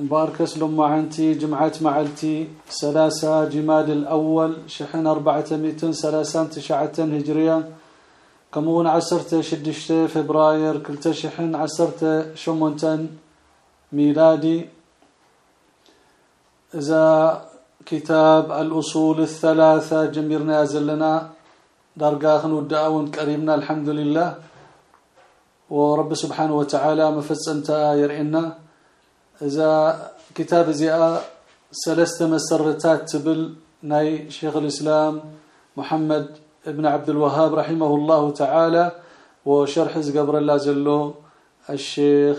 مبارك اسلم معنتي جمعة معلتي سلاسة جماد الأول شحن أربعة مئتين سلاسان تشعة هجرية. كمون عسرت شدشت فبراير كلت شحن عسرت شمونتن ميلادي. إذا كتاب الأصول الثلاثة جميرنا زلنا درقاخن ودعون كريمنا الحمد لله. ورب سبحانه وتعالى مفصنت يرئنا. إذا كتاب زياء سلسة مسرتات تبل ناي شيخ الإسلام محمد ابن عبد الوهاب رحمه الله تعالى وشرح قبر الله زلو الشيخ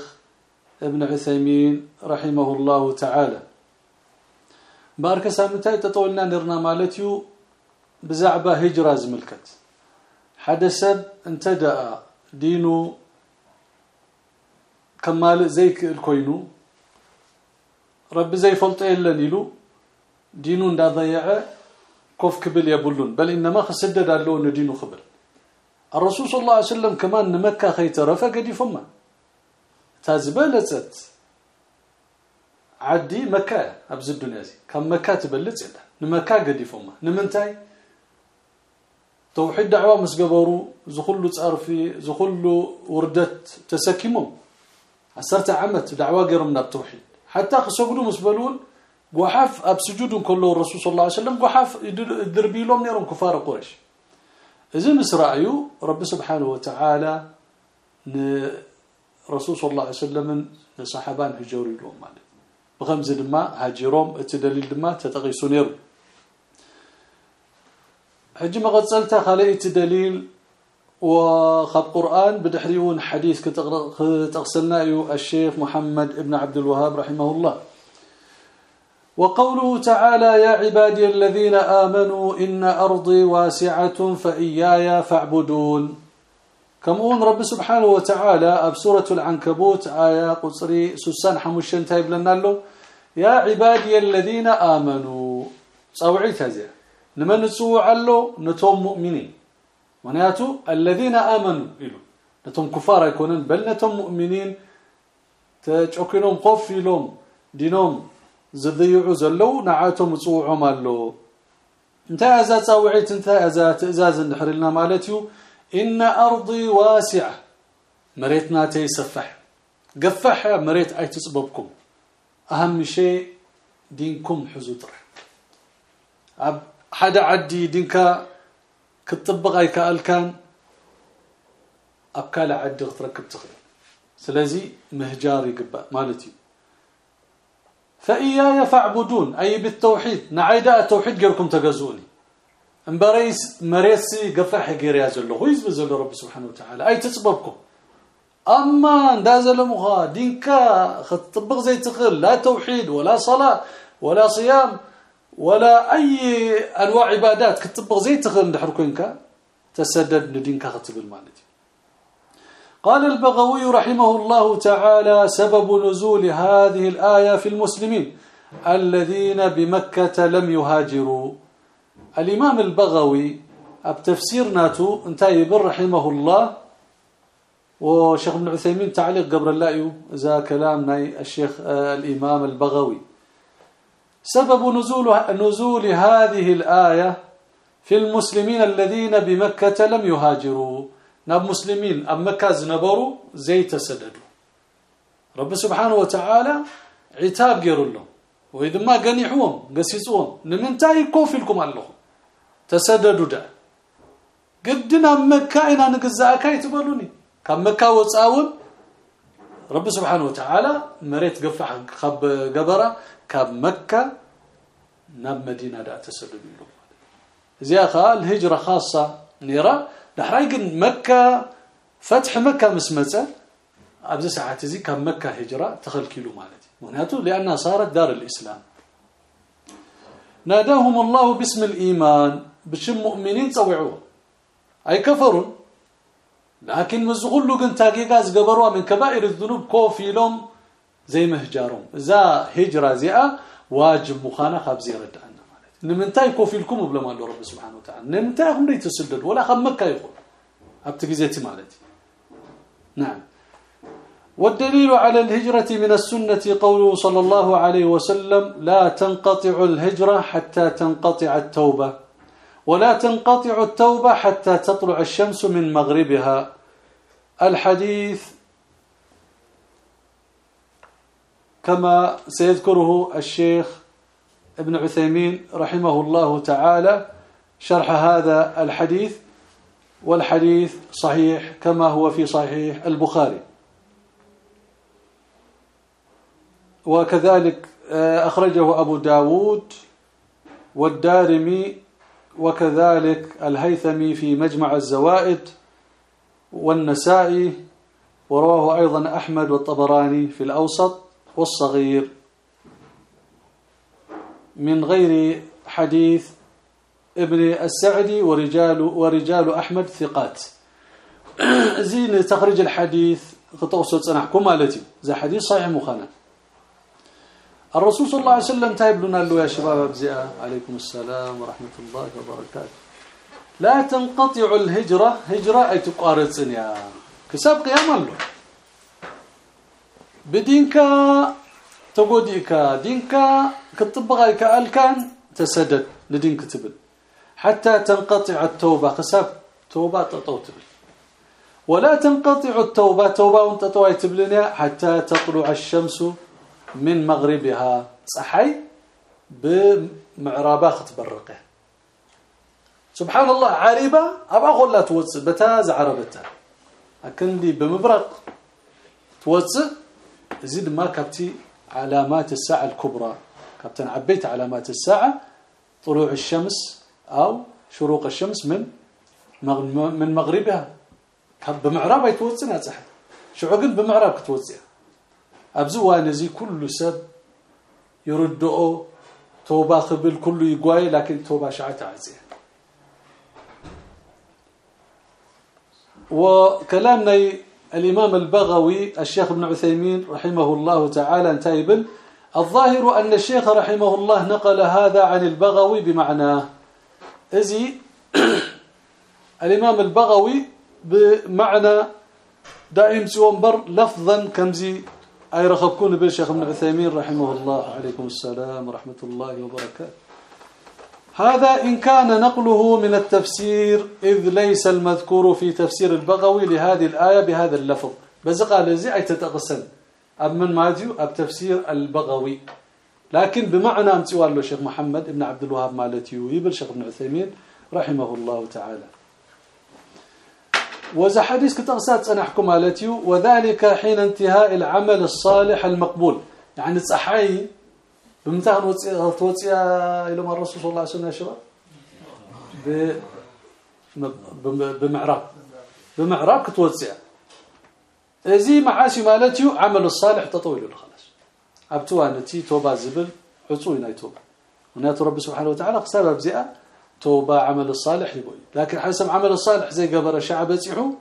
ابن عثيمين رحمه الله تعالى بارك سامتاي تطولنا نرنا مالتيو بزعبه هجرة زملكت حدث انتدأ دينو كمال زيك الكوينو رب زي فلط يلن يلو دينو دا ضيع كوف كبل يبلون بل انما خسدد له دينو خبل الرسول صلى الله عليه وسلم كمان مكه خيتره فقد يفما تازبلت عدي مكه ابز الدنيا زي كم مكه تبلت يلا نمكه قد يفما نمنتاي توحيد دعوه مسقبرو زخلو تصرفي زخلو وردت تسكمهم عسرت عمت دعوه غير من التوحيد حتى خسجدوا مسبلون وحف أب سجود كله الرسول صلى الله عليه وسلم وحف دربي لهم نيرون كفار قريش. اذا مسرايو رب سبحانه وتعالى رسول صلى الله عليه وسلم لصحابان هجروا لهم مالك. بخمس دما هاجروم اتدليل دما تتقيسوا نيرو. حجي ما قصلتها خليت دليل وخط قرآن بدحريون حديث كتغسلنا الشيخ محمد ابن عبد الوهاب رحمه الله. وقوله تعالى يا عبادي الذين آمنوا إن أرضي واسعة فإياي فاعبدون. كمون رب سبحانه وتعالى بسورة العنكبوت آية قصري سسان حموشن تايب لنا له يا عبادي الذين آمنوا. صوعيت هذا لمن نسوع له نتوم مؤمنين. ونياتو الذين آمنوا. يلو نتم كفار يكونون بل نتم مؤمنين. تشوكينهم خوف لهم دينهم زضيعوا زلو نعاتهم صوعهم الله انت اذا تصوعيت انت اذا تأزاز نحر لنا مالتيو. إن أرضي واسعة. مريتنا تيسفح قفح مريت أي تصببكم أهم شيء دينكم حزوطر. حدا عدي دينك كتطبق اي كان ابكال عد تركب تخيل سلازي مهجار يقبا مالتي. فإياي فاعبدون أي بالتوحيد. نعيدا التوحيد غيركم تغزوني. أمبريس مريسي قفح غير يازلو هو يزبل رب سبحانه وتعالى. أي تسببكم. أما اندازل مخا دينكا خطبق زي تخل لا توحيد ولا صلاة ولا صيام. ولا أي أنواع عبادات كتبغ زي تخل دحركنك تسدد ندينك خطب المالتي قال البغوي رحمه الله تعالى سبب نزول هذه الآية في المسلمين الذين بمكة لم يهاجروا. الإمام البغوي بتفسير ناتو انتهي رحمه الله. وشيخ ابن عثيمين تعليق قبل الله ذا كلام الشيخ الإمام البغوي. سبب نزول نزول هذه الآية في المسلمين الذين بمكة لم يهاجروا. ناب مسلمين أم مكة زنبروا زي تسددوا رب سبحانه وتعالى عتاب غير لهم وإذا ما قنيحوهم قسيسوهم نمنتاي كوفلكم الله. تسددوا ده قدنا مكة إنا نقزأك يتبلوني كم مكة وصاون رب سبحانه وتعالى مريت قفح خب قبرة. كاب مكة ناب مدينة دا تسلل له زياخا الهجرة خاصة نيرا دحراي مكة فتح مكة مسمته ابز ساعات زي كان مكه هجره تخلكيلو مالتي معناته لانها صارت دار الاسلام ناداهم الله باسم الايمان بشم مؤمنين صوعوا اي كفروا لكن مزغلوا كن تاقيقاز قبروا من كبائر الذنوب كوفيلهم زي مهجارهم اذا هجره زيئه واجب مخانه خبز يردعنا مالتي نمنتاي كوفيلكم بلا ما رب سبحانه وتعالى. نمنتاي هم يتسدد ولا خم مكة يقول. ابتغيزتي مالتي. نعم. والدليل على الهجرة من السنة قوله صلى الله عليه وسلم لا تنقطع الهجرة حتى تنقطع التوبة. ولا تنقطع التوبة حتى تطلع الشمس من مغربها. الحديث كما سيذكره الشيخ ابن عثيمين رحمه الله تعالى شرح هذا الحديث والحديث صحيح كما هو في صحيح البخاري. وكذلك آه، أخرجه أبو داود والدارمي وكذلك الهيثمي في مجمع الزوائد والنسائي ورواه أيضا أحمد والطبراني في الأوسط. والصغير من غير حديث ابن السعدي ورجال ورجال أحمد ثقات. زين تخرج الحديث خطوص صنحكم مالتي. زي حديث صحيح مخانا. الرسول صلى الله عليه وسلم تايب لنا له يا شباب ابزئه عليكم السلام ورحمة الله وبركاته. لا تنقطع الهجرة. هجرة أي تقارصن يا كسب قيام الله. بدينك تقوديك دينك كتبغى كالكان تسدد لدينك تبل حتى تنقطع التوبة كسب توبة تطوتبل ولا تنقطع التوبة توبة وانت طوي تبلنيا حتى تطلع الشمس من مغربها. صحي؟ بمعربه تبرقه سبحان الله عريبة؟ أبا خلا توص بتاز عربتها لكن بمبرق توص زيد ما كبتي علامات الساعة الكبرى. كابتن عبيت علامات الساعة طلوع الشمس أو شروق الشمس من من مغربها. بمعربها يتوصنا صح عقل بمعرب كتوصيها أبزو نزي كل سب يردؤ توبة خبل كل يقوي لكن توبة شعت عزيه وكلامنا الإمام البغوي الشيخ ابن عثيمين رحمه الله تعالى انتهي الظاهر أن الشيخ رحمه الله نقل هذا عن البغوي بمعناه ازي الإمام البغوي بمعنى دائم سومبر لفظا كمزي أي رخبكون بالشيخ ابن عثيمين رحمه الله. عليكم السلام ورحمة الله وبركاته. هذا إن كان نقله من التفسير إذ ليس المذكور في تفسير البغوي لهذه الآية بهذا اللفظ. بزق الذي أي تتقسم. أب من ماجو أب تفسير البغوي. لكن بمعنى امتوال له الشيخ محمد ابن عبد الوهاب مالتيو يبل الشيخ ابن عثيمين رحمه الله تعالى. وذا حديث كتغسات صنحكم مالتيو وذلك حين انتهاء العمل الصالح المقبول. يعني تصحي بمتى توصي إلى الرسول صلى الله عليه وسلم يا شباب بمعراب بمعراب كتوصي ازي معاشي مالتيو عمل الصالح تطويل خلاص ابتوانتي توبه زبل عصوينا توبه ونات رب سبحانه وتعالى قصاب بزئه توبه عمل الصالح يقول لكن حسب عمل الصالح زي قبر الشعب يصيحوا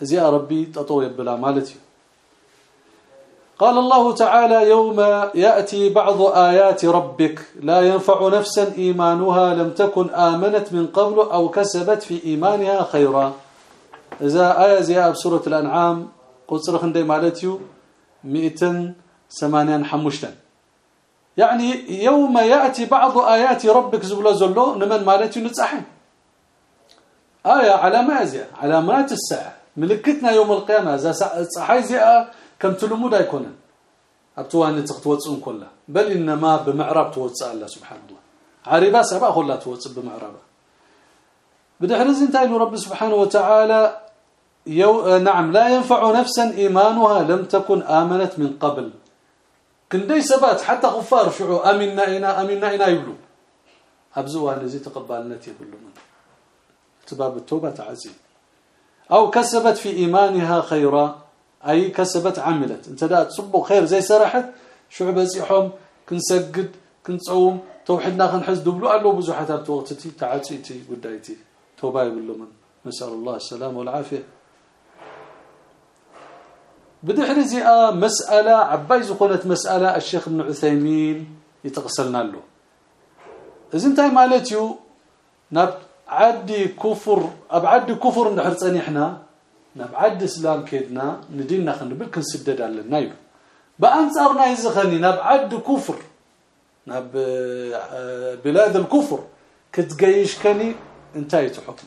زي ربي تطوي بلا مالتي قال الله تعالى يوم يأتي بعض آيات ربك لا ينفع نفسا إيمانها لم تكن آمنت من قبل أو كسبت في إيمانها خيرا. إذا آية زي بسورة الأنعام قصر خندي مالتيو 285 يعني يوم يأتي بعض آيات ربك زبلا زلو نمن مالتي نتصحي آية علامات علامات الساعة. ملكتنا يوم القيامة. إذا صحي زي كم تلمود يكون ابتواني تختوصون كلها بل انما بمعرب توصى الله سبحانه الله عربا سبا كلها توصى بمعربه بدحرز انتهى رب سبحانه وتعالى يو نعم لا ينفع نفسا ايمانها لم تكن امنت من قبل كندي سبات حتى غفار شعو امنا انا امنا أنا يبلو ابزوا الذي تقبلنا يبلو من سباب التوبه تعزي أو كسبت في ايمانها خيرا أي كسبت عملت. انت دا تصبوا خير زي سرحت شو بزيحهم كنسجد كنصوم توحدنا خنحز دبلو قالوا بزحات وقتتي تعاتيتي بدايتي توبة يقول من نسأل الله السلامة والعافية. بدحر زئا مسألة عباي زخونت مسألة الشيخ ابن عثيمين يتغسلنا له. اذا انتي مالتيو ناب عدي كفر ابعد كفر نحرصني إحنا. ناب عد اسلام كيدنا خنبل كنسدد علينا يو بانصارنا يزخني ناب عد كفر ناب آه، بلاد الكفر كتقيش كني انتهيت حكم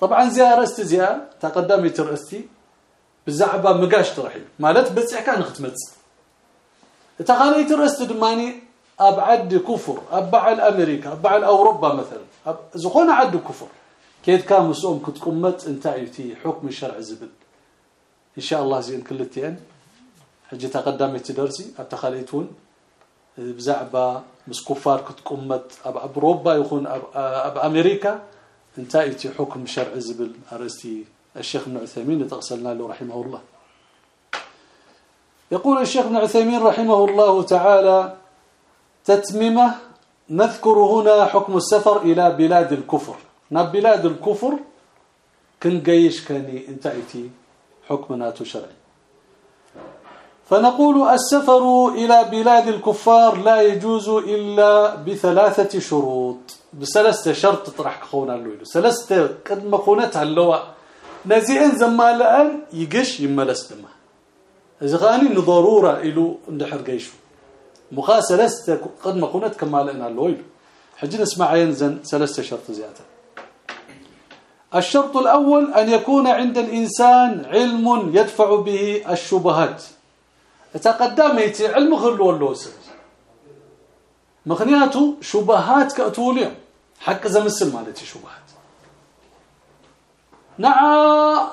طبعا زياره استزياء تقدمي ترأستي بزعبه مقاش ترحيل مالت بصح كان ختمص تخالي ترست دماني ابعد كفر ابعل أمريكا ابعل اوروبا مثلا زخون عد كفر كيد كان مسؤوم كتقمت انتايتي حكم الشرع زبل إن شاء الله زين كلتين. حجي تقدمت درسي اتخاليتون بزعبة مس كفار كتقمت اب أوروبا يكون اب, أمريكا. انتايتي حكم شرع زبل أرستي الشيخ ابن عثيمين تغسلنا له رحمه الله. يقول الشيخ ابن عثيمين رحمه الله تعالى تتممه نذكر هنا حكم السفر إلى بلاد الكفر. بلاد الكفر كن قيش كاني انتعتي حكمنا شرعي. فنقول السفر إلى بلاد الكفار لا يجوز إلا بثلاثة شروط. بثلاثة شرط طرح خونا له ثلاثة قد مخونتها اللواء نزيئن زمالان يقش يملس دما إذا غاني نضرورة إلو اندحر قيشو. مخا ثلاثة قد ما كنت كمالنا اللويل حجي نسمع ينزن ثلاثة شرط زيادة. الشرط الأول أن يكون عند الإنسان علم يدفع به الشبهات. تقدمت علم خلو اللوسر مخنياته شبهات كأتوليهم حق زمسل مالتي شبهات. نعم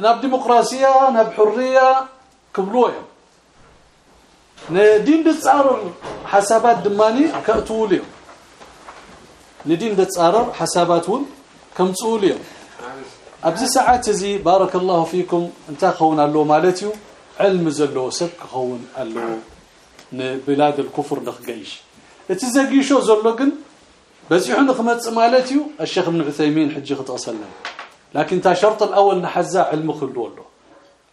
ناب ديمقراطيه ناب حرية كبلوهم ندين دصارر حسابات دماني كاتوليهم ندين دصارر حساباتون كمصوليهم ابز ساعات زي بارك الله فيكم. انت خونا له مالتيو علم زلو سب خون الله بلاد الكفر نخجيش. اتزغيشو زلو كن بزيحو نخمص مالتيو الشيخ ابن عثيمين حجي ختصلنا لكن تا شرط الأول نحزا علم خلو له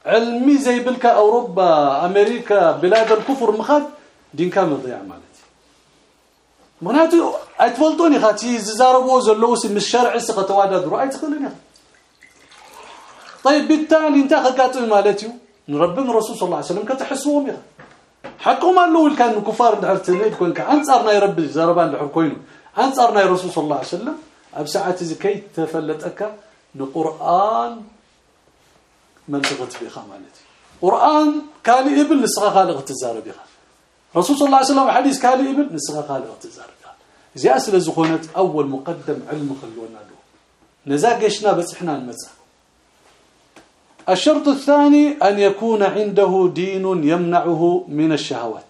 علمي زي بلك أوروبا أمريكا بلاد الكفر مخاد دين كامل ضيع مناتو ايتفلطوني خاتي ززاربو زلوس من الشرع سقه توادد رأي تخلينا طيب بالتالي انت خقاتو مالتي نربي الرسول صلى الله عليه وسلم كتحسوهم يا حقهم الأول كانوا كفار دحرتني تكون كانصارنا يربي زربان دحر كوينو. انصارنا الرسول صلى الله عليه وسلم. ابسعه زكي تفلتك نقرآن منطقة بيخا مالتي. قرآن كالي ابن نسخة خالق تزار بيخا رسول صلى الله عليه وسلم حديث كالي ابن نسخة خالق تزار بيخا زي أسل زخونة أول مقدم علم خلونا له نزاقشنا بس إحنا نمزع الشرط الثاني أن يكون عنده دين يمنعه من الشهوات.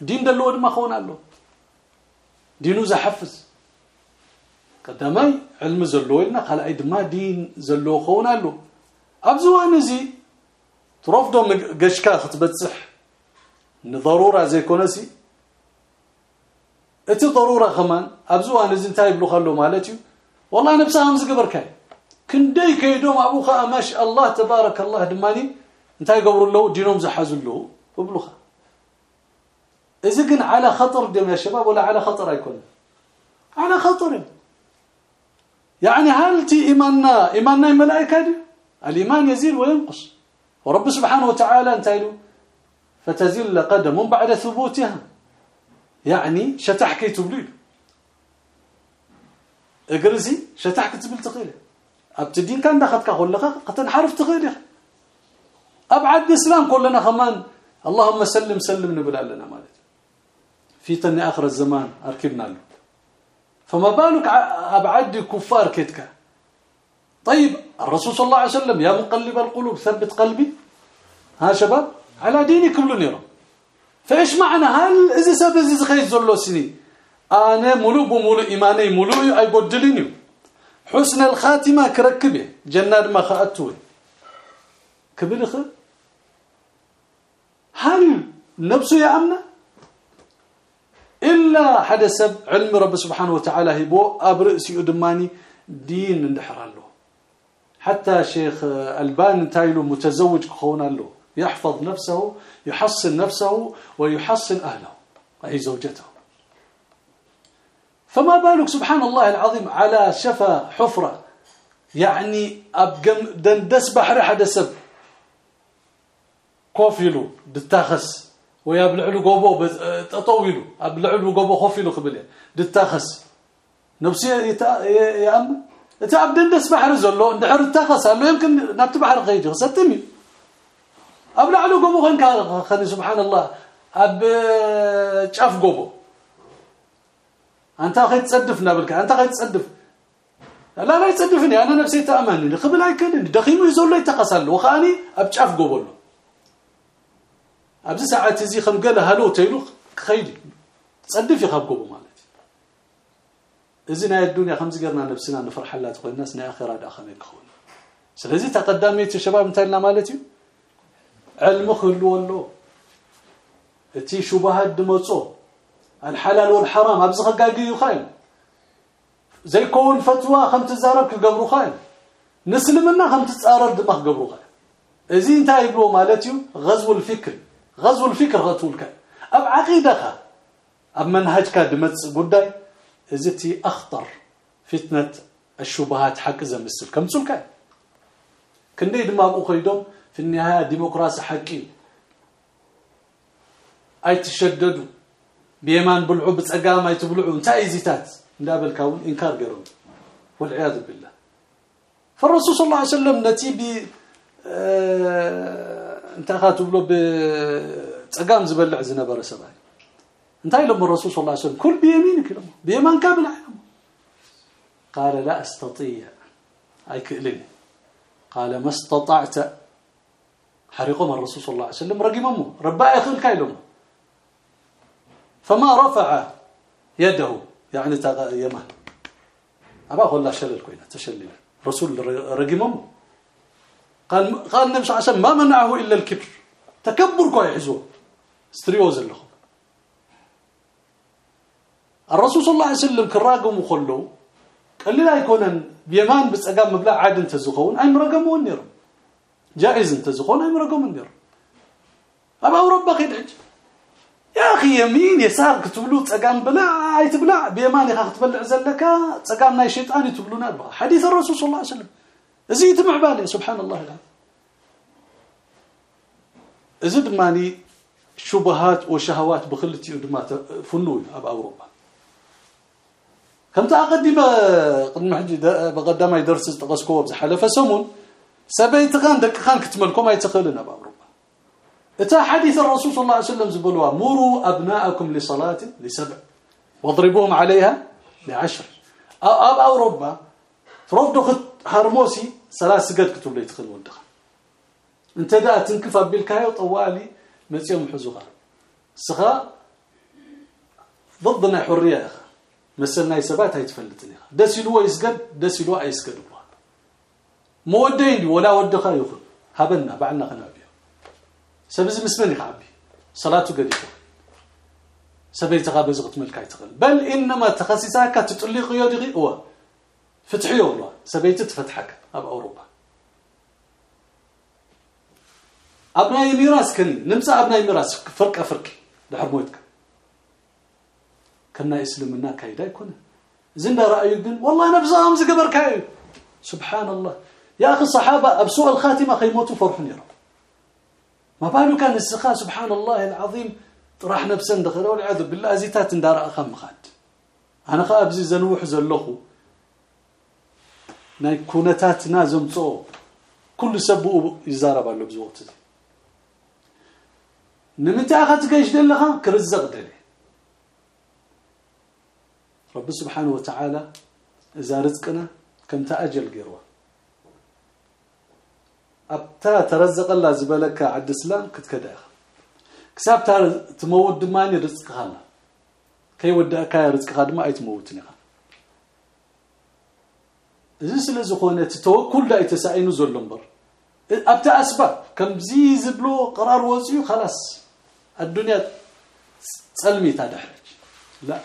دين دلود ما خونا له. دينه زحفز قدامي علم زلو لنا خلأي دما دين زلو خونا له. أبزوان زي ترفضوا قشكا ضروره زي كونسي اتي ضروره كمان ابزوان زي انتي بلو خلو مالتي والله نفسها همز قبركاي كندي كيدوم ابوخا ما شاء الله تبارك الله دماني انتي قبروا له دينهم زحزوا له وبلوخا اذا كان على خطر دم يا شباب ولا على خطر يكون على خطر يعني هل تي إيماننا الملائكة دي الإيمان يزيد وينقص ورب سبحانه وتعالى انتهلوا فتزل قدم بعد ثبوتها. يعني شتحكي تبليل. اقرزي شتحكي تبل تقيله ابتدين كان دخلت كخلقه قتنحرف تقيله ابعد الاسلام كلنا كمان اللهم سلم سلم نبلا لنا مالك. في تني آخر الزمان أركبنا له. فما بالك ابعد كفار كتك. طيب الرسول صلى الله عليه وسلم يا مقلب القلوب ثبت قلبي. ها شباب؟ على دينك كل نيرو. فإيش معنى؟ هل إذا سبب إذا خيز زلو سني أنا ملو بملو إيماني ملو أي بدلني حسن الخاتمة كركبه جنات ما خاتوي كبلخ هل نفسه يأمن إلا حدث علم رب سبحانه وتعالى هبو أبرئسي أدماني دين اندحر له حتى شيخ ألبان تايلو متزوج كخونا له يحفظ نفسه يحصن نفسه ويحصن أهله أي زوجته. فما بالك سبحان الله العظيم على شفا حفرة؟ يعني أبقم دندس بحر حدث كوفيلو دتاخس ويابلعلو قوبو تطويلو. أبلعلو قوبو خفيلو قبله دتاخس. نفسي يا أم؟ انت عبد بحر زلو اندحر تاخس قال يمكن نبت بحر خيجي ستمي ابلعلو قوبو خن خلي سبحان الله اب شاف قوبو انت أخي تصدف نابلك انت أخي تصدف لا لا يتصدفني أنا نفسي تامنني قبل هيك دخيمو يزول يتقسل وخاني ابشاف قوبو ابز ساعات زي خم قال هلو تيلو خيدي تصدف يخبقوا مالتي اذن الدنيا خمس قرنا نفسنا نفرح الله تقول الناس نا اخره داخل يكون سلازي تقدميت الشباب نتاعنا مالتي علم خلو ولو تي شبهات دمصو الحلال والحرام ابز خقاقي خاين زي كون فتوى خم تزارب كقبرو خاين نسلمنا خم تتصارر دماغ قبرو خاين ازين تايبلو مالتي غزو الفكر غزو الفكر غتولك اب عقيدك اب منهجك دمص غداي ازتي اخطر فتنه الشبهات حق زمسل كم تسلك كندي دماغو خيدوم في النهاية ديمقراطي حقي أي تشددوا بيمان بلعوا بصقام أي تبلعوا انتي زيتات. ندابل كون إنكار قرون. والعياذ بالله. فالرسول صلى الله عليه وسلم نتي ب انت اخذت بلو بصقام زبلع زنبره سباي انتي لما الرسول صلى الله عليه وسلم كل بيمينك لما بيمان كابل قال لا أستطيع. أي كلني قال ما استطعت حرقهم الرسول صلى الله عليه وسلم رقمهم ربا يخل كايلهم. فما رفع يده يعني يمان أبا أقول لا شلل كوينة تشلل. رسول رقمهم قال قال النبي صلى الله عليه وسلم ما منعه إلا الكبر. تكبر كوي يحزو. ستريوز له. الرسول صلى الله عليه وسلم كراقم وخلو. قال لا يكون بيمان بصقام مبلع عاد انت زخون أي مرقمون نير جائز انت زخون اي مرقمون نير أبا أوروبا خيدج يا أخي يمين يسار كتبلو صقام بلا اي تبلع بيمان يخ تبلع زلك صقام ناي شيطان يتبلونا حديث الرسول صلى الله عليه وسلم. زي تمع بالي سبحان الله العظيم ازد ماني شبهات وشهوات بخلتي ودمات فنوي اب اوروبا كم قدم حجي بقدم يدرس تقسكو بحلف سمون سبيت خان كتملكم أي تخلنا بأوروبا. إتا حديث الرسول صلى الله عليه وسلم زبلوا مروا أبناءكم لصلاة لسبع واضربوهم عليها لعشر. أب أوروبا تردوا خت هرموسي ثلاث سجد كتب لي تخل ودخ أنت دا تنكف بالكايو طوالي مصيوم حزوها سخا ضدنا حرية مسلنا يسبات هيتفلتني دس يلو يسجد دس يلو يسجد مودين ولا ودخا يخل. هبنا بعنا خنابي سبز مسمن يخابي صلاته قد يخل سبي تغابز غت ملكاي تخل بل إنما تخصصاك تطلق يدغي هو. فتحي والله سبيت تفتحك أب أوروبا. ابناء ميراث كن. نمسا ابناء ميراث. فرق فرق دحرموتك كنا اسلمنا كايدا يكون. زين راي يقول والله نبزام زقبر كاي سبحان الله. يا أخي الصحابة ابسوء الخاتمة خيموتوا فرحوا يرى ما بالو كان السخاء سبحان الله العظيم راح نفسن دخل والعياذ بالله زيتات اندار اخم خاد أنا خابزي زنوح زلخو. ناي كونتاتنا زمصو كل سبو يزارب له بزوقت نمتى اخذت كيش دلها كرزق دلي رب سبحانه وتعالى إذا رزقنا كم تأجل قروة. أبتا ترزق الله زبلك عد اسلام كتكدا كساب تموت دماني رزق خاله كي ودك رزق خادمه اي تموتني اذا سلازخونه توكل لا يتساينو زلمبر أبتا أسباب. كم زي زبلو قرار وصيو خلاص. الدنيا تسلمي تدحرج لا.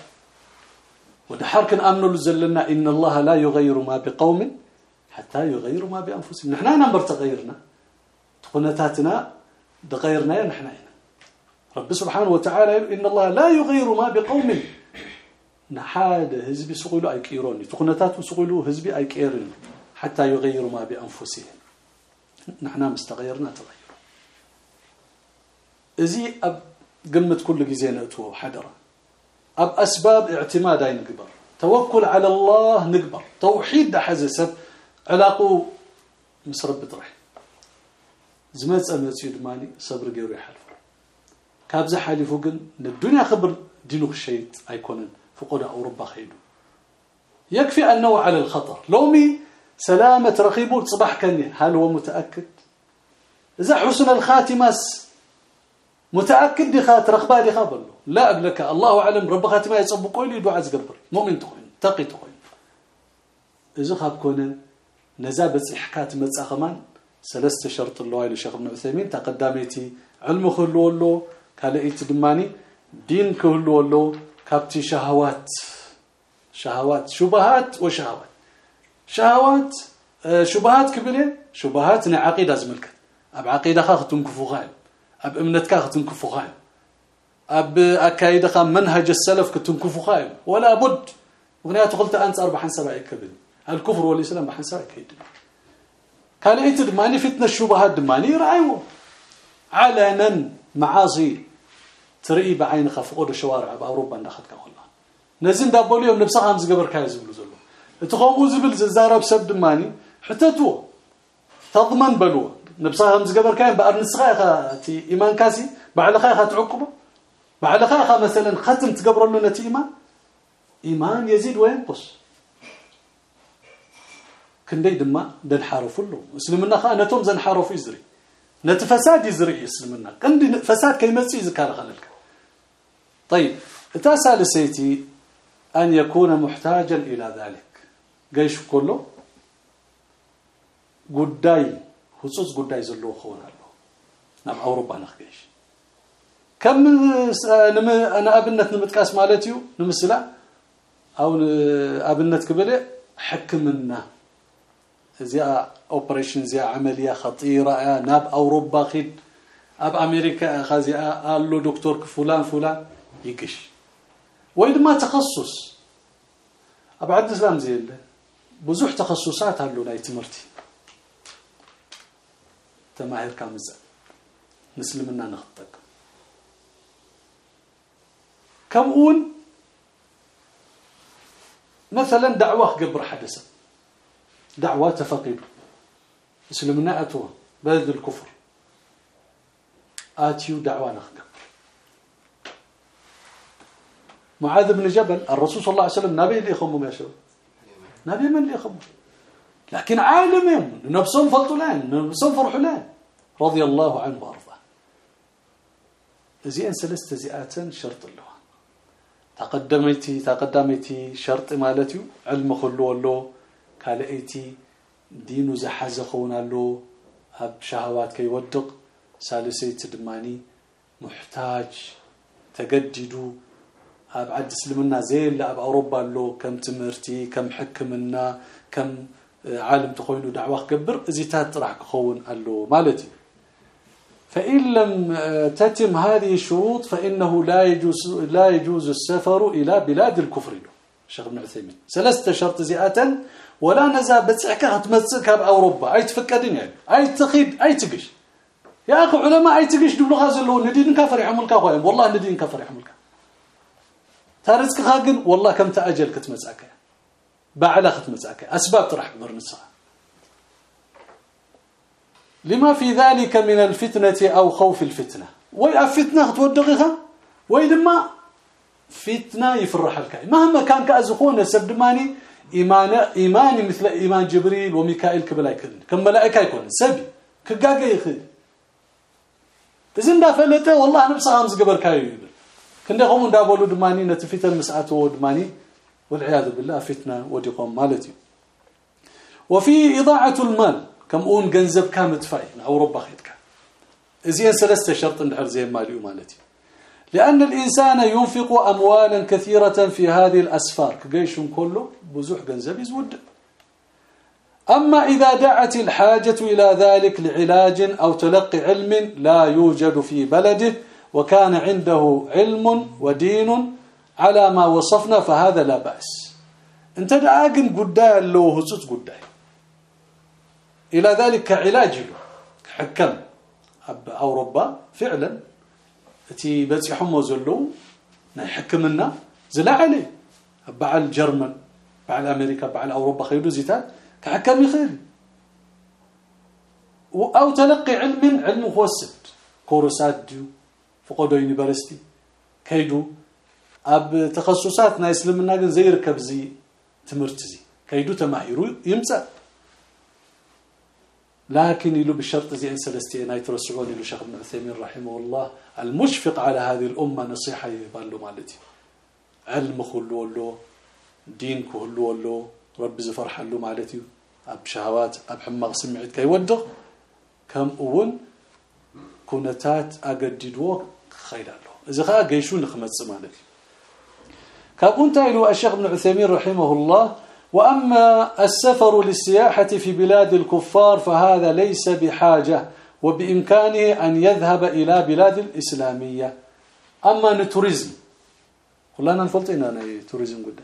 ودحر كنامن له زلنا إن الله لا يغير ما بقوم حتى يغيروا ما بأنفسهم. نحن نمبر تغيرنا تقنتاتنا تغيرنا نحن رب سبحانه وتعالى إن الله لا يغير ما بقوم. نحاد حزبي سقولو ايقيروني تقنتات سقولو حزبي ايقيرن حتى يغيروا ما بأنفسهم. نحن مستغيرنا تغير. ازي اب قمت كل جزء نتو حدره اب اسباب اعتماد اي نقبر توكل على الله نقبر توحيد حزسب علاقه مس رب طرح زمت امسيو دماني صبر غير يحلف كابز حالفو كن الدنيا خبر دينو الشيء ايكونن فقود اوروبا خيدو يكفي انه على الخطر لومي سلامه رقيبه صباح كني هل هو متاكد اذا حسن الخاتمه متاكد دي خات رخبه دي خبر لا ابلك الله اعلم رب خاتمه يصبقوا لي دعاء زغبر مؤمن تكون تقي تكون اذا خاب كونه نزا بصحكات مصا خمان ثلاثة شرط الله إلى شيخ ابن عثيمين تقدميتي علم خلو له كالئت دماني دين كله له كابتي شهوات شهوات شبهات وشهوات شهوات شبهات كبله شبهات عقيده زملكت اب عقيده خاختم كفوغان اب امنتك خاختم كفوغان اب اكايدك منهج السلف كتم كفوغان ولا بد مغنيات قلت انت سبع كبل الكفر والإسلام بحن سبع كيد كالئت دماني فتنة الشبهات دماني رأيو. علنا معاصي ترئي بعين خفقود الشوارع بأوروبا اندخدك والله. نزين دابوليوم نفسها خمس قبر كايز بلو زلو. زبل زارب سب دماني. حتتو تضمن بلو. نفسها خمس قبر كاين بار نسخه تي إيمان كاسي. بعد خا تعقبه بعد خا مثلا ختم تقبر له نتي إيمان. إيمان يزيد وينقص. كندي دما دنحارف له اسلمنا خا نتوم زنحارف يزري نتفساد يزري اسلمنا كندي فساد كيمصي يذكر خلك طيب التاسع لسيتي أن يكون محتاجا إلى ذلك جيش كله قداي خصوص قداي زلو خون له نعم أوروبا نخجيش كم أنا أبنت نمتكاس مالتيو نمسلا أو أبنت كبلة حكمنا زي اوبريشن زي عملية خطيرة. ناب أوروبا خيد. أب أمريكا خازي قال له دكتور فلان فلان. يقش وإذا تخصص. ابعد الاسلام زي الله بزح تخصصات هلو لاي تمرتي تماهر كامزة نسلمنا نخطق كمون مثلا دعوة قبر حدث دعوة تفقد اسلمنا أتوه بلد الكفر. آتيو دعوة نخطق معاذ بن جبل الرسول صلى الله عليه وسلم نبي اللي يخمم يا شباب. نبي من اللي يخمم لكن عالم نفسهم فضلان نفسهم فرحلان. رضي الله عنه وأرضاه. زين سلست زئاتن شرط له تقدمتي تقدمتي شرط مالتي علم خلو له كالئتي دين زحز خونا له اب شهوات كيودق ثالثيت دماني محتاج تجددوا اب عد اسلمنا زي اللي اب اوروبا له كم تمرتي كم حكمنا كم عالم تخوينو دعوه كبر ازيتات راح كخون له مالتي فإن لم تتم هذه الشروط فإنه لا يجوز لا يجوز السفر إلى بلاد الكفر شيخ ابن عثيمين ثلاثة شرط زئات ولا نزا بتصعك هتمسك بأوروبا أي تفكدين يعني؟ أي تخيد أي تقش؟ يا أخي علماء أي تقش دبلو غازلو ندين كفر يحملك خويا والله ندين كفر يحملك. تارزك خاقن؟ والله كم تأجل كتمساك بعلا ختمساك أسباب طرح برنسا لما في ذلك من الفتنة أو خوف الفتنة. وي فتنة تودغها وي لما فتنة يفرح الكائن. مهما كان كأزخون سبدماني إيمان إيماني مثل إيمان جبريل وميكائيل كبلايكن كم ملائكة يكون؟ سبي كقاقا يخذ إذن دا فلته والله نفسها همز قبر كايو كندقوم دابولو دماني نتفتن مسعته دماني والعياذ بالله فتنة وديقوم مالتي. وفي إضاعة المال. كم أون جنزب كامت فاي اوروبا خيتك. ازين ثلاثة شرط ندحر زي ماليو مالتي. لأن الإنسان ينفق أموالا كثيرة في هذه الأسفار. كجيش كله بزوح جنزب يزود أما إذا دعت الحاجة إلى ذلك لعلاج أو تلقي علم لا يوجد في بلده وكان عنده علم ودين على ما وصفنا فهذا لا بأس. أنت دعاقن قداء اللو هسوس قداء إلى ذلك كعلاج له كحكم. أوروبا فعلا اتي بزيحمو زلو نحكمنا زلا عليه بعل الجرمن بعل الأمريكا بعل الأوروبا خيرو زيتا كحكم يخير أو تلقي علم علم هو السبت كورسات ديو فقدو يونيفرسيتي كيدو اب تخصصات تخصصاتنا اسلمنا زي ركبزي تمرتزي كيدو تماهيرو يمصا لكن يلو بالشرط زي ان سلستي ناي ترسعون يلو شيخ ابن عثيمين رحمه الله المشفق على هذه الأمة نصيحة يبالو مالتي. علم كله له دين كله له رب زفرح له مالتي. أب شهوات أب حماق سمعت كيودق كم اول كونتات اجددو خير له. إذا خا جيشو نخمص مالتي كابون تايلو الشيخ ابن عثيمين رحمه الله وأما السفر للسياحة في بلاد الكفار فهذا ليس بحاجة وبإمكانه أن يذهب إلى بلاد الإسلامية. أما ن tourism كلنا نفلطينا أنا توريزم قد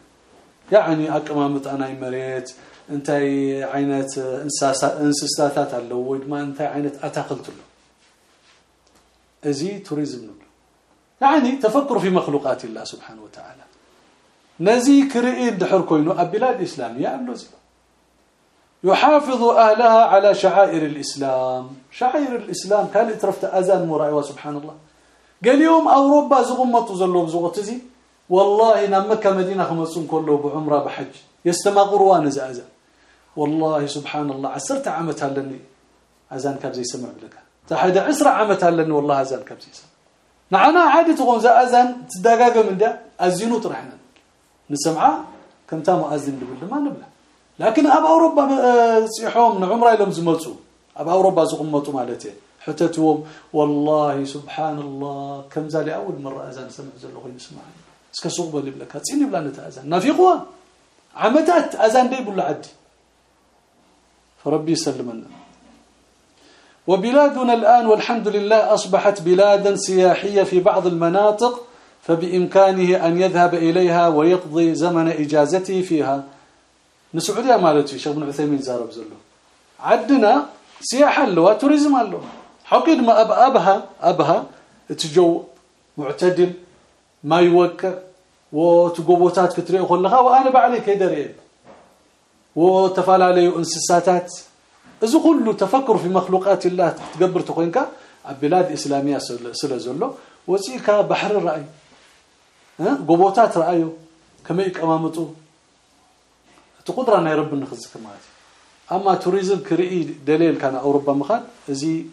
يعني أقمامت أنا مريت أنت عينت انسستاتات اللو ما أنت عينت أتاقلت له. أزي توريزم يعني تفكر في مخلوقات الله سبحانه وتعالى. نزي كرئي دحر كوينو البلاد الإسلامية أملوزي يحافظ أهلها على شعائر الإسلام. شعائر الإسلام كان إترفت أذان مرأي سبحان الله. قال يوم أوروبا زغمت زلو بزغتزي والله نمكة مدينة خمسون كله بعمرة بحج. يستمغروا نزا والله سبحان الله عسرت عمت هلني أذان كبزي سمع بلك. تحد عسر عمت هلني والله أذان كبزي سمع. نعنا عادي تقوم زا أذان تدقاق من ده أزينو طرحنا نسمعه كم تا مؤذن دبل ما نبلا لكن اب اوروبا صيحوم عمره لهم زمصوا اب اوروبا زقمطوا مالتي حتتهم والله سبحان الله كم زالي اول مره اذان سمع زلو غير يسمع اسك سوق بل لك تصيني بلا نتاذن نافقوا عمتات اذان دي بلا عدي فربي يسلمنا وبلادنا الآن والحمد لله أصبحت بلادا سياحية في بعض المناطق فبإمكانه أن يذهب إليها ويقضي زمن إجازته فيها. نسعودية مالتي شيخ بن عثيمين زارب زلو. عدنا سياحة له توريزم له حقيد ما أب أبها أبها تجو معتدل ما يوقع وتقوبوتات كتري خلها وأنا بعلي كيدري وتفعل عليه أنسساتات. إذا كله تفكر في مخلوقات الله تقبر تخوينك بلاد إسلامية سلزلو وسيك بحر الرأي. قبوتات رأيه كما يقمامطوا تقدرنا يا رب نخزك مالتي اما توريزم كرئي دليل كان اوروبا مخان ازي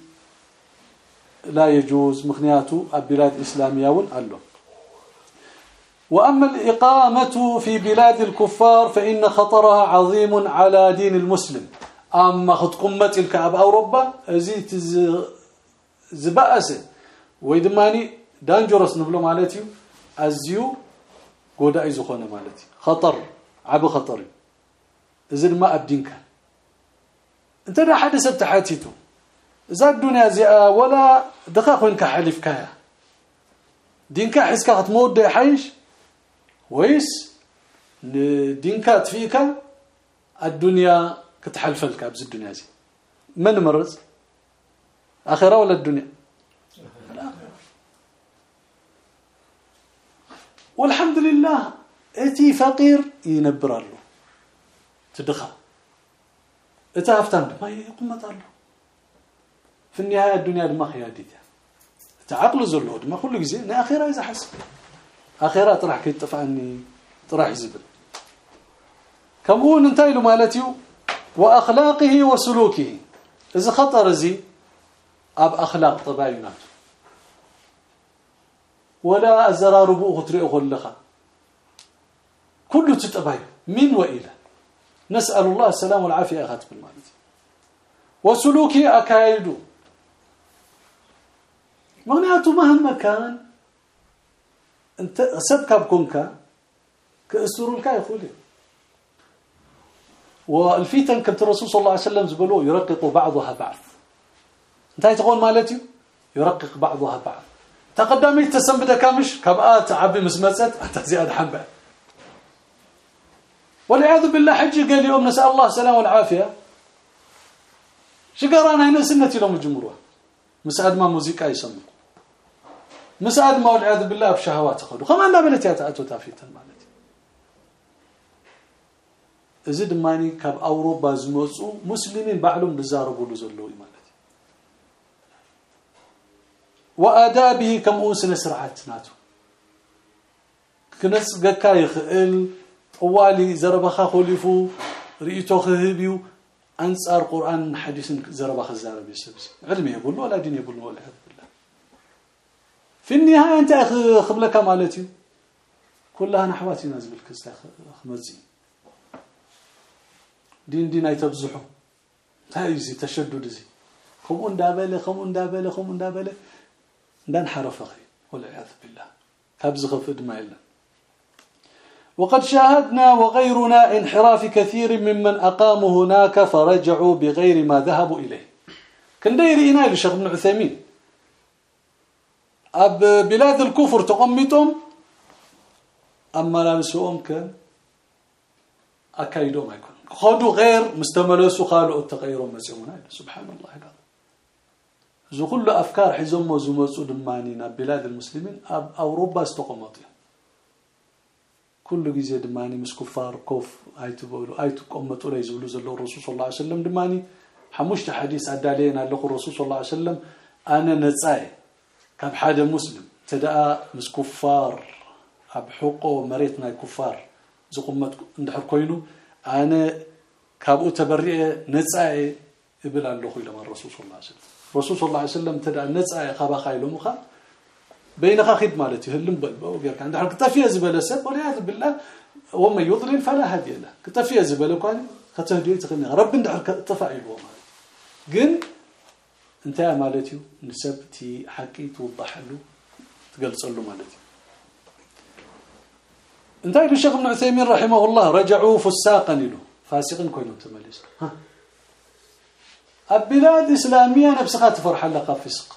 لا يجوز مخنياته البلاد الاسلاميه له واما الاقامه في بلاد الكفار فان خطرها عظيم على دين المسلم اما خد قمه الكعب اوروبا ازي زبأس ويدماني دانجورس نبلو مالتي ازيو غداي زخونه مالتي خطر عب خطر اذا ما ابدينك انت لا حد سبت حاتيتو اذا الدنيا زي ولا دقاق وينك حلفك دينك حسك غتموت ده حيش ويس دينك تفيك الدنيا كتحلفلك بز الدنيا زي من مرز اخره ولا الدنيا والحمد لله اتي فقير ينبر له تدخل اتافتان ما يقمط له في النهاية الدنيا دما خياديتها تعقل زلو دما كل جزء نا أخيرا اذا حس أخيرا طرح كيطفعني طرح يزبل كمون انتايلو مالتيو واخلاقه وسلوكه اذا خطر زي اب اخلاق طباينات ولا ازراربو خطري خلخه كله تتباي من وإلى؟ نسأل الله السلام والعافية اخات بالمالتي وسلوكي اكايدو مغنياته مهما كان أنت سبك بكونك كأسر لك يقول والفتن كنت الرسول صلى الله عليه وسلم زبلوا يرقق بعضها بعض. انت تقول مالتي يرقق بعضها بعض. تقدمي تسم بدكامش كبات عبي مسمصت انت زياد حنبه والعياذ بالله حجي قال يوم نسال الله السلامه والعافيه شقرانا هنا سنتي لهم الجمهور مسعد ما موسيقى يسمع مسعد ما والعياذ بالله بشهوات خدو كما لا بلت ياتو تافيتن مالتي ازي دماني كاب اوروبا زمصو مسلمين بعلم بزاربوا زلوا مالتي وادابه كم اوسن سرعات ناتو. كنس غكا يخل طوالي زربخا خلفو ريتو خهبيو أنصار قرآن حديث زربا خزارب يسبس. علم يقول ولا دين يقول ولا بالله في النهاية أنت خبلك مالتي. كلها نحواتي نازل الكستا خمزي دين دين يتبزحوا تايزي تشدد زي. خمون اندابله خمون اندابله خمون اندابله أخي والعياذ بالله. خفد ما إلا. وقد شاهدنا وغيرنا انحراف كثير ممن أقاموا هناك فرجعوا بغير ما ذهبوا إليه. كان دايرينا لشيخ ابن عثيمين. أب بلاد الكفر تقمتهم أما لا نسوهم كان ما يكون خدوا غير مستملسوا قالوا التغيروا مسيمون سبحان الله. كل أفكار حزم وزمصوا دمانينا بلاد المسلمين أب أوروبا استقمطوا كل جزء دماني مس كفار كوف ايتو بقولوا ايتو قمطوا لا يزولوا زلوا الرسول صلى الله عليه وسلم دماني. حمشت حديث عدالينا له الرسول صلى الله عليه وسلم. أنا نصاي كاب حدا مسلم. تدأ مس كفار. أب حقوق مريتنا كفار. زقمت اندحر كوينو. أنا كابو تبرئ نصاي ابل الله الرسول صلى الله عليه وسلم. صلى الله عليه وسلم تدأ نصاي قبا خايلو مخا بينك خيد مالتي هلم بوغيرك عند حق تفيه زبله سب والعياذ بالله وما يضلل فلا هدي له كتفيه زبله كان كتهدي تخني رب اندحر تفاعل وما جن انت مالتي نسبتي حقي توضح له تقلص له مالتي انت الشيخ ابن عثيمين رحمه الله رجعوا فساقا له فاسقين كونوا تملس ها البلاد الإسلامية نفسها تفرح لها فسق.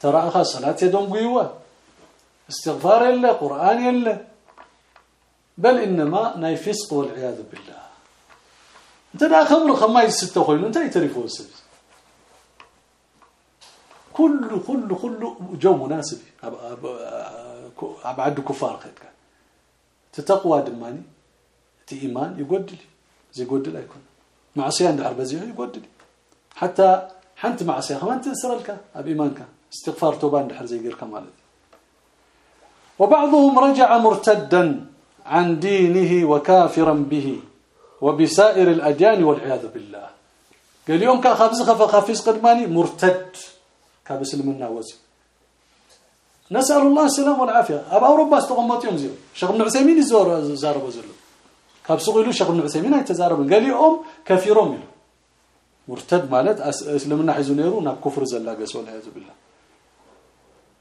ترى اخا صلاة يدوم قيوه استغفار الا قرآن الا بل إنما ناي فسق والعياذ بالله. أنت دا خمر خماي ستة خوين أنت يتريفوا السبب كل كل كل جو مناسب. ابعد كفار خيرك. تتقوى دماني تي إيمان يقدل زي يقدل يكون معصية عند حرب زي يقدل حتى حنت معصية كمان تنسر لك اب ايمانك استغفار توبة عند حر زي غير كمال وبعضهم رجع مرتدا عن دينه وكافرا به وبسائر الأديان والعياذ بالله. قال يوم كان خبز خف خفيس قدماني مرتد. كبسلمنا وزي نسأل الله السلامه والعافية. أبا أوروبا استقمت يوم زي شيخ ابن عثيمين يزور زارب وزلو كابسو يلو شيخ ابن عثيمين يتزارب قال يوم كافرهم مرتد مالت اسلمنا حيزو نيرو نا كفر زلاقس والعياذ بالله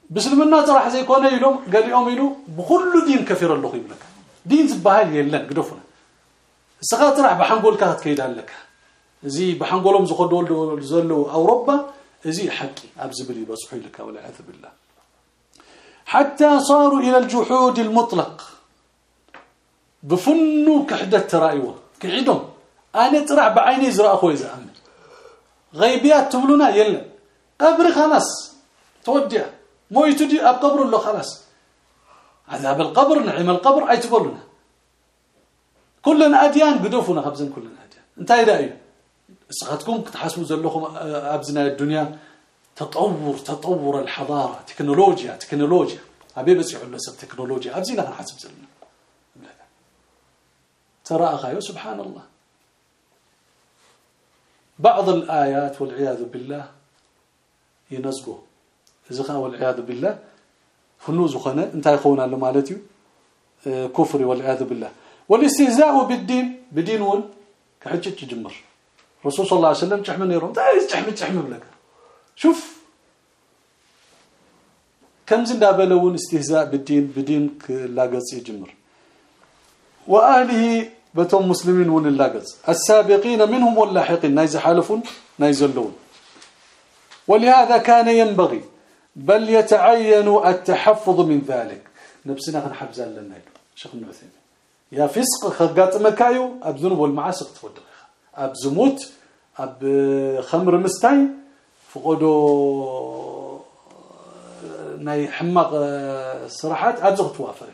بسلمنا طرح زي كونه يلوم قال يوم يلو بكل دين كفر الله يبلك دين زبهال يلن قدفنا السخا طرح بحنقول كات كيدان لك زي بحنقولهم زخدول زلو اوروبا زي حقي ابزبلي بصحي لك عذ بالله حتى صاروا إلى الجحود المطلق بفنوا كحدة رأيوه كعدهم أنا ترع بعيني زرع أخوي زعمل غيبيات تبلونا يلا قبر خلاص. تودع مو يتدي القبر له خلاص. عذاب القبر نعيم القبر أي تقولنا كلنا أديان قدوفنا خبزن كلنا أديان. انتهي دائما سخاتكم تحسبوا زلكم أبزنا الدنيا. تطور تطور الحضارة. تكنولوجيا تكنولوجيا. أبي بس يقول له تكنولوجيا. ابزينا نحسب زلنا. اخايو سبحان الله. بعض الآيات والعياذ بالله ينزقوا إذا والعياذ بالله فنوز خنا انت يخونا له مالتي كفر والعياذ بالله. والاستهزاء بالدين بدين ول كحجة جمر. رسول صلى الله عليه وسلم تحمل يرون تحمل تحمل بلك شوف. كم زندا بلون استهزاء بالدين؟ بدين لاقص يجمر واهله بتم مسلمين ون اللاقص السابقين منهم واللاحقين نايز حالفون نايزلون ولهذا كان ينبغي بل يتعين التحفظ من ذلك. نفسنا كنحفظ لنا شيخ ابن عثيمين. يا فسق خقات مكايو أب ذنوب والمعاصي تفضل. أب زموت أب خمر مستاي فقدو ناي حمق صراحات ابزغ توافر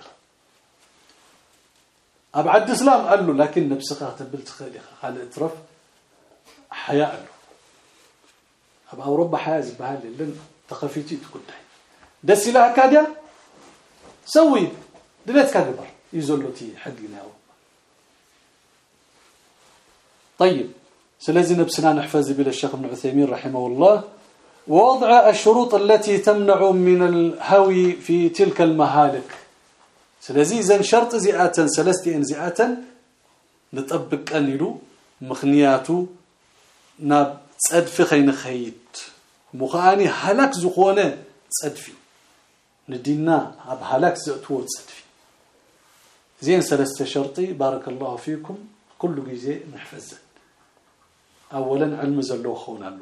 أب عد إسلام قال له لكن نفسك تبلت خالي اطرف حياء له. أب اوروبا حاز بهالي لن تخفيتي تقول دس لها كاديا سوي دلت كذبر يزلتي حقنا طيب سلازم نفسنا نحفظ بلا الشيخ ابن عثيمين رحمه الله. ووضع الشروط التي تمنع من الهوي في تلك المهالك. اذا شرط زئاتا سلستي انزئاتا نطبق انيلو مخنياتو ناب صدف خين خيت مخاني هلاك زخونه صدفي ندينا اب هلاك زتو صدفي زين ثلاثة شرطي بارك الله فيكم كل جزء نحفظه اولا علم زلو خونا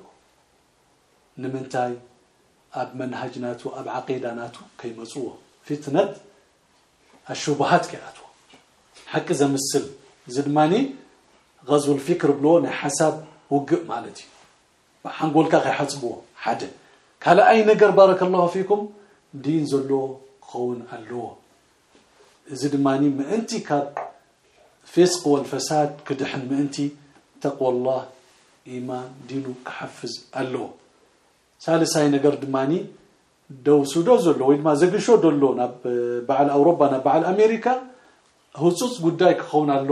نمنتاي اب منهجناتو اب عقيداناتو كيمصوه فتنه الشبهات كاتو حق زمسل زدماني غزو الفكر بلو حساب وقع مالتي. حنقولك حسبوه حدا قال أي نجر بارك الله فيكم؟ دين زلو خون الله زدماني ما انت كاب فسق والفساد كدحن ما انت تقوى الله إيمان دينو كحفز الله ثالثاي نجر دماني دو سودو زلو ويما زغشو دلو ناب بعل اوروبا ناب بعل امريكا هوصص ጉዳይ ክኸውን ኣሎ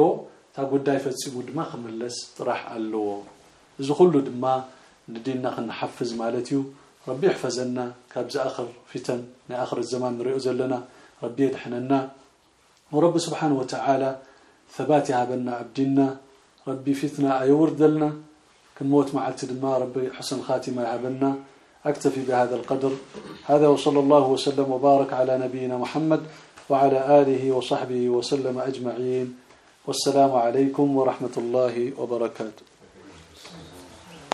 تا ጉዳይ ፈጽሙ ድማ خملس طرح ኣሎ እዚ ኩሉ ድማ ندينا كنحفز مالتيو ربي يحفزنا كابز اخر فتن اخر الزمان نريو زلنا ربي يدحننا ورب سبحانه وتعالى ثبات هابنا عبدنا ربي فتنة ايورد لنا كنموت مع التدما ربي حسن خاتمه هابنا أكتفي بهذا القدر. هذا وصلى الله وسلم وبارك على نبينا محمد وعلى آله وصحبه وسلم أجمعين. والسلام عليكم ورحمة الله وبركاته.